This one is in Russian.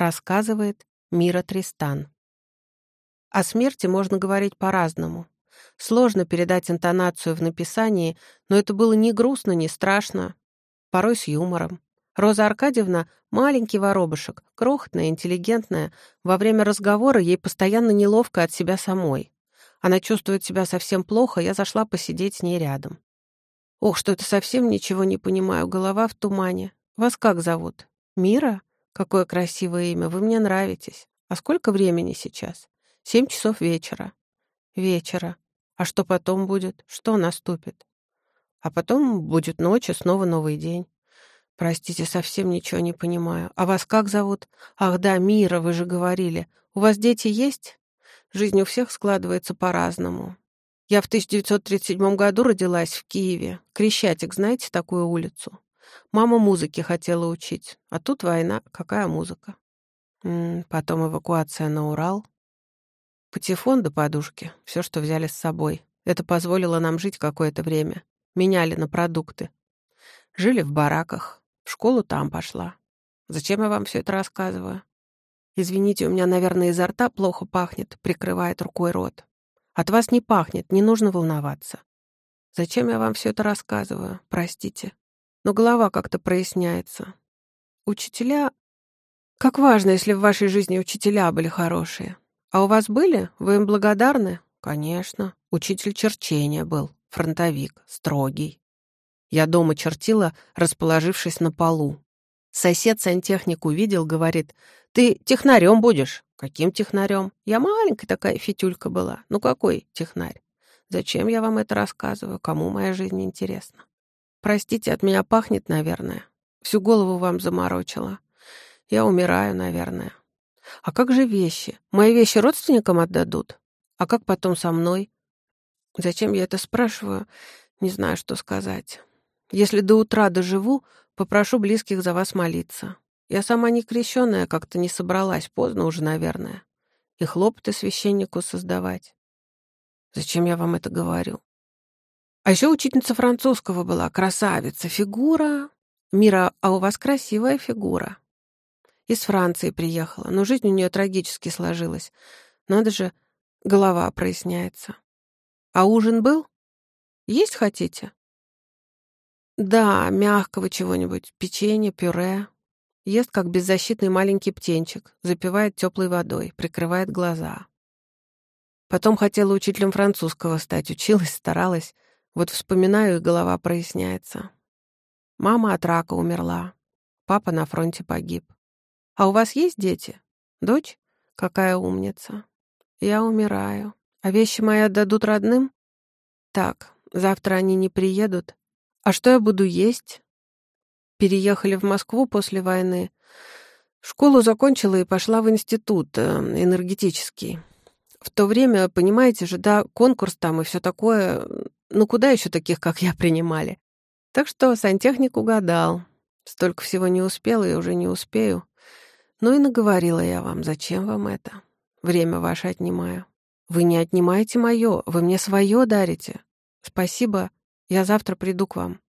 Рассказывает Мира Тристан. О смерти можно говорить по-разному. Сложно передать интонацию в написании, но это было ни грустно, ни страшно, порой с юмором. Роза Аркадьевна — маленький воробушек, крохотная, интеллигентная. Во время разговора ей постоянно неловко от себя самой. Она чувствует себя совсем плохо, я зашла посидеть с ней рядом. Ох, что это совсем ничего не понимаю, голова в тумане. Вас как зовут? Мира? Какое красивое имя, вы мне нравитесь. А сколько времени сейчас? Семь часов вечера. Вечера. А что потом будет? Что наступит? А потом будет ночь и снова новый день. Простите, совсем ничего не понимаю. А вас как зовут? Ах да, Мира, вы же говорили. У вас дети есть? Жизнь у всех складывается по-разному. Я в 1937 году родилась в Киеве. Крещатик, знаете такую улицу? Мама музыки хотела учить. А тут война. Какая музыка? Потом эвакуация на Урал. Патефон до подушки. Все, что взяли с собой. Это позволило нам жить какое-то время меняли на продукты. Жили в бараках, в школу там пошла. Зачем я вам все это рассказываю? Извините, у меня, наверное, изо рта плохо пахнет, прикрывает рукой рот. От вас не пахнет, не нужно волноваться. Зачем я вам все это рассказываю? Простите. Но голова как-то проясняется. Учителя... Как важно, если в вашей жизни учителя были хорошие. А у вас были? Вы им благодарны? Конечно. Учитель черчения был фронтовик, строгий. Я дома чертила, расположившись на полу. Сосед сантехник увидел, говорит, «Ты технарем будешь». «Каким технарем? Я маленькая такая фитюлька была. Ну какой технарь? Зачем я вам это рассказываю? Кому моя жизнь интересна? Простите, от меня пахнет, наверное. Всю голову вам заморочила. Я умираю, наверное. А как же вещи? Мои вещи родственникам отдадут? А как потом со мной? Зачем я это спрашиваю? Не знаю, что сказать. Если до утра доживу, попрошу близких за вас молиться. Я сама не крещенная, как-то не собралась, поздно уже, наверное. И хлопоты священнику создавать. Зачем я вам это говорю? А еще учительница французского была, красавица, фигура. Мира, а у вас красивая фигура. Из Франции приехала, но жизнь у нее трагически сложилась. Надо же, голова проясняется. А ужин был? Есть хотите? Да, мягкого чего-нибудь, печенье, пюре. Ест, как беззащитный маленький птенчик, запивает теплой водой, прикрывает глаза. Потом хотела учителем французского стать, училась, старалась. Вот вспоминаю, и голова проясняется. Мама от рака умерла. Папа на фронте погиб. А у вас есть дети? Дочь? Какая умница. Я умираю. А вещи мои отдадут родным? Так, завтра они не приедут. А что я буду есть? Переехали в Москву после войны. Школу закончила и пошла в институт э, энергетический. В то время, понимаете же, да, конкурс там и все такое. Ну куда еще таких, как я, принимали? Так что сантехник угадал. Столько всего не успела и уже не успею. Ну и наговорила я вам, зачем вам это? Время ваше отнимаю. Вы не отнимаете мое, вы мне свое дарите. Спасибо, я завтра приду к вам.